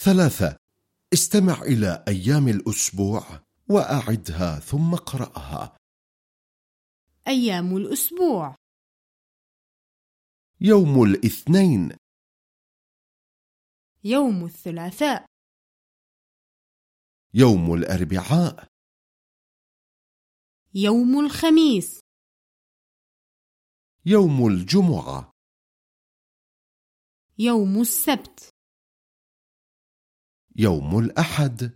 ثلاثة. استمع إلى أيام الأسبوع وأعدها ثم اقرأها. أيام الأسبوع. يوم الاثنين. يوم الثلاثاء. يوم الأربعاء. يوم الخميس. يوم الجمعة. يوم السبت. يوم الأحد.